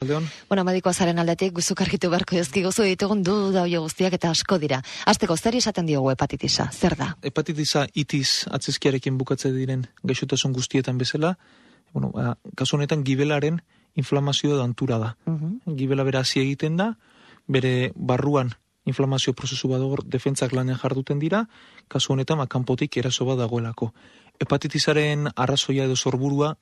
Leon. Bueno, medikoa zaren aldetik, guzuk argitu beharko jozki gozu ditugun du da guztiak eta asko dira. Azteko, zer esaten diogu hepatitisa? Zer da? Hepatitisa itiz atzizkiarekin bukatze diren gaixotasun guztietan bezala, bueno, ba, kasu honetan gibelaren inflamazioa da antura da. Gibela bera hasi egiten da, bere barruan inflamazio prozesu badogor defentzak lanen jarduten dira, kasu honetan ba, kanpotik eraso bat dagoelako hepatitisaren arrazoia edo sorburua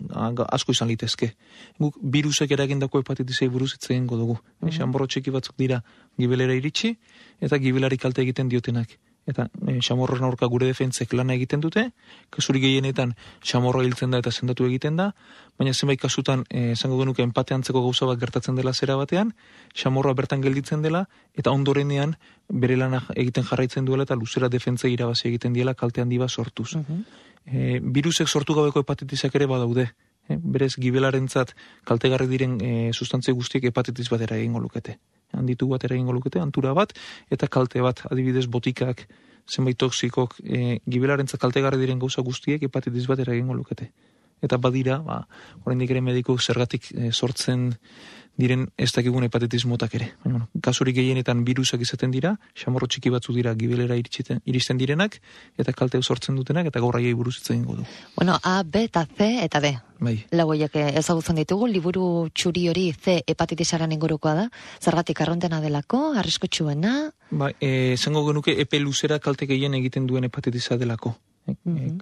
asko izan litezke. Guk virusek eragindako hepatitisei buruz ez egingo dugu. Mm -hmm. txiki batzuk dira gibelera iritsi eta gibelari kalte egiten diotenak. Eta e, xamorroen aurka gure defentzek lana egiten dute, kasuri gehienetan xamorro hiltzen da eta sendatu egiten da, baina zenbait kasutan e, esango genuke empate antzeko gauza bat gertatzen dela zera batean, xamorroa bertan gelditzen dela, eta ondorenean bere lana egiten jarraitzen duela eta luzera defentze irabazi egiten diela kalte handi bat sortuz. Mm e, virusek sortu gabeko hepatitisak ere badaude. E, berez, gibelarentzat kaltegarri diren e, sustantzia guztiek hepatitis batera egingo lukete. Handitu batera egingo lukete, antura bat, eta kalte bat, adibidez, botikak, zenbait toksikok, e, gibelarentzat kaltegarri diren gauza guztiek hepatitis batera egingo lukete. Eta badira, ba, oraindik ere mediku zergatik e, sortzen diren ez dakigun hepatitis motak ere. Baina, bueno, kasurik gehienetan virusak izaten dira, xamorro txiki batzu dira gibelera iristen, iristen direnak, eta kalte sortzen dutenak, eta gaur buruz itzen du. Bueno, A, B eta C eta D. Bai. Lagoiak ezagutzen ditugu, liburu txuri hori C hepatitisaren ingurukoa da, zergatik arrontena delako, arrisko txuena? Bai, e, zango genuke epe luzera kalte gehien egiten duen hepatitisa delako. E,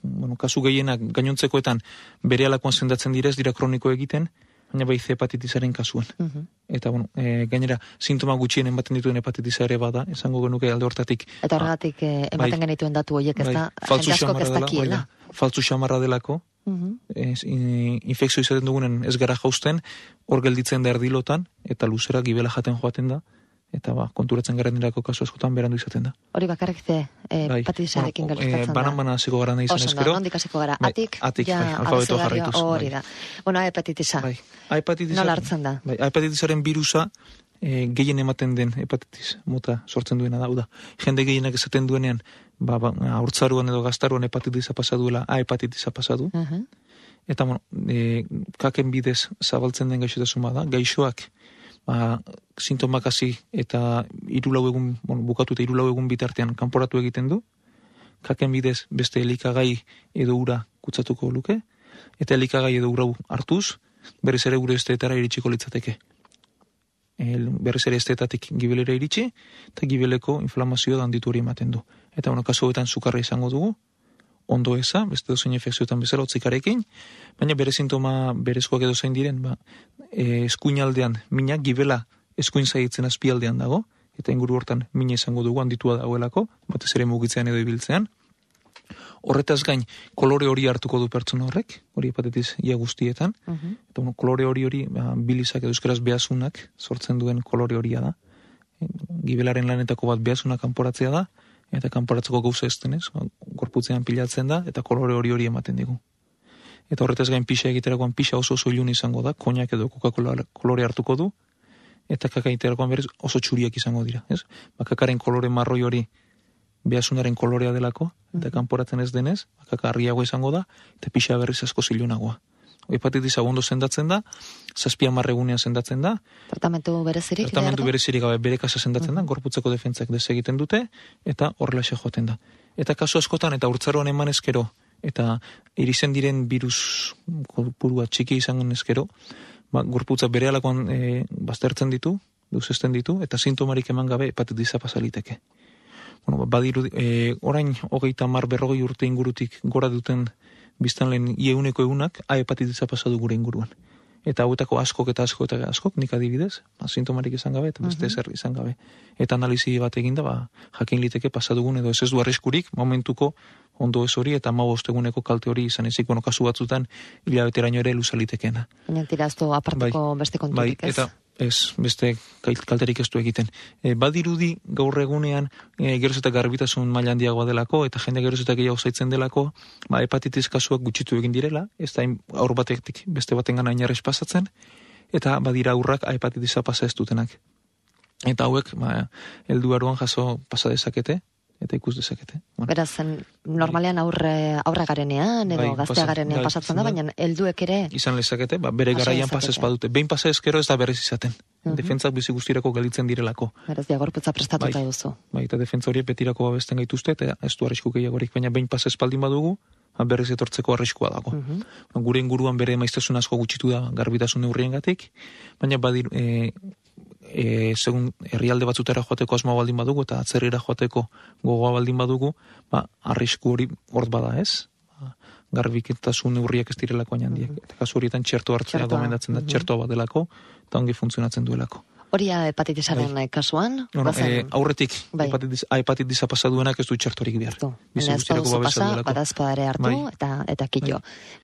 bueno, kasu gehienak gainontzekoetan bere alakoan zendatzen direz, dira kroniko egiten, baina bai hepatitisaren kasuan. Mhm. Eta, bueno, e, gainera, sintoma gutxien ematen dituen hepatitisa ere bada, esango genuke alde hortatik. Eta horregatik e, ematen bai, genituen datu horiek, ez bai, da, faltzu xamarra dela, bai, faltzu xamarra delako, mhm. infekzio izaten dugunen ez gara jausten, hor gelditzen da erdilotan, eta luzera gibela jaten joaten da, eta ba, konturatzen garen dirako kasu askotan berandu izaten da. Hori bakarrik ze, e, bai. patisarekin bueno, gertatzen e, banan, da. Banan hasiko gara nahi izan ezkero. Oso, nondik hasiko gara. Bai, atik, atik ja, bai, alfabeto jarraituz. Hori da. Bueno, hepatitisa. Bai. Hepatitisa. Nola hartzen da? Bai, hepatitisaren virusa, e, gehien ematen den hepatitis mota sortzen duena da, da. Jende gehienak esaten duenean, ba, ba, aurtzaruan edo gaztaruan hepatitisa pasaduela, a hepatitisa pasadu. Uh -huh. Eta, bueno, e, kaken bidez zabaltzen den gaixotasun da, gaixoak, ba, sintomak hasi eta irulau egun, bueno, bukatu eta irulau egun bitartean kanporatu egiten du, kaken bidez beste elikagai edo ura kutsatuko luke, eta elikagai edo ura hartuz, berriz ere gure esteetara iritsiko litzateke. El, berriz ere esteetatik gibelera iritsi, eta gibeleko inflamazioa danditu hori ematen du. Eta bueno, kasu sukarra izango dugu, ondo eza, beste dozein efekzioetan bezala otzikarekin, baina bere sintoma berezkoak edo zein diren, ba, e, eskuinaldean, minak gibela eskuin zaitzen azpialdean dago, eta inguru hortan mina izango dugu handitua dagoelako, batez ere mugitzean edo ibiltzean. Horretaz gain, kolore hori hartuko du pertsona horrek, hori hepatitis ia guztietan, uh eta bueno, kolore hori hori, ba, bilizak edo euskaraz behasunak sortzen duen kolore horia da. Gibelaren lanetako bat behasunak kanporatzea da, eta kanporatzeko gauza ez denez, ba, gorputzean pilatzen da, eta kolore hori hori ematen digu. Eta horretaz gain pixa egiterakoan pixa oso oso ilun izango da, koinak edo coca kolore hartuko du, eta kaka egiterakoan berez oso txuriak izango dira. Ez? Bakakaren kolore marroi hori behasunaren kolorea delako, eta kanporatzen ez denez, bakaka harriago izango da, eta pixa berriz asko zilunagoa hepatitis agundo sendatzen da, zazpia marregunean sendatzen da. Tratamentu berezirik? Tratamentu berezirik gabe bere kasa sendatzen da, gorputzeko defentzak dez egiten dute, eta horrela joten da. Eta kasu askotan, eta urtzaroan eman ezkero, eta irizen diren virus purua txiki izan ezkero, ba, gorputza bere alakoan e, baztertzen ditu, duzesten ditu, eta sintomarik eman gabe hepatitisa pasaliteke. Bueno, ba, badiru, e, orain hogeita mar berrogei urte ingurutik gora duten biztan lehen ieuneko egunak A hepatitisa pasadu gure inguruan. Eta hauetako askok eta askok eta askok nik adibidez, ba, sintomarik izan gabe eta beste uh izan gabe. Eta analizi bat eginda, ba, jakin liteke pasadugun edo ez ez du arriskurik momentuko ondo ez hori eta mau osteguneko kalte hori izan ezik, bueno, kasu batzutan hilabeteraino ere luzalitekena. Baina tiraztu aparteko bai, beste konturik bai? Eta, ez, beste kalterik ez du egiten. E, badirudi gaur egunean e, geroz eta garbitasun maila handiagoa delako eta jende geroz eta gehiago zaitzen delako, ba, hepatitis kasuak gutxitu egin direla, ez da aur batetik beste baten gana inarrez pasatzen, eta badira aurrak hepatitisa pasa ez dutenak. Eta hauek, ba, eldu aruan jaso pasa dezakete, eta ikus dezakete. Bueno, Beraz, normalean aurre, aurra garenean, edo Bai, gaztea pasa- garenean bai, pasatzen da, bai. baina helduek ere, izan lezakete, ba, bere Pasa garaian dezakete. pasez badute. Behin pasa ezkero ez da berez izaten. Defentzak bizi guztirako galitzen direlako. beraz, diagorputza prestatuta Bai. duzu. Bai, eta defentza horiek betirako babesten gaituzte, eta ez du arrisku gehiagorik, baina behin pasa espaldin badugu, ba, berriz etortzeko arriskua dago. Mhm. Ba, Gure inguruan bere maiztasun asko gutxitu da garbitasun neurriengatik, baina badir, e, e, segun herrialde batzutera joateko asmoa baldin badugu eta atzerrira joateko gogoa baldin badugu, ba, arrisku hori hor bada ez? Ba, garbiketasun neurriak ez direlako hain handiak. Eta kasu horietan txerto hartzea gomendatzen da, mhm. txertoa bat delako, eta ongi funtzionatzen duelako. Hori hepatitisaren kasuan, Bueno, bazen, eh, aurretik, Bai. hepatitis, a hepatitisa pasa duenak ez du txertorik behar. Bizi guztirako babesa pasa, duelako. badazpada ere hartu, Bai. eta, eta kilo.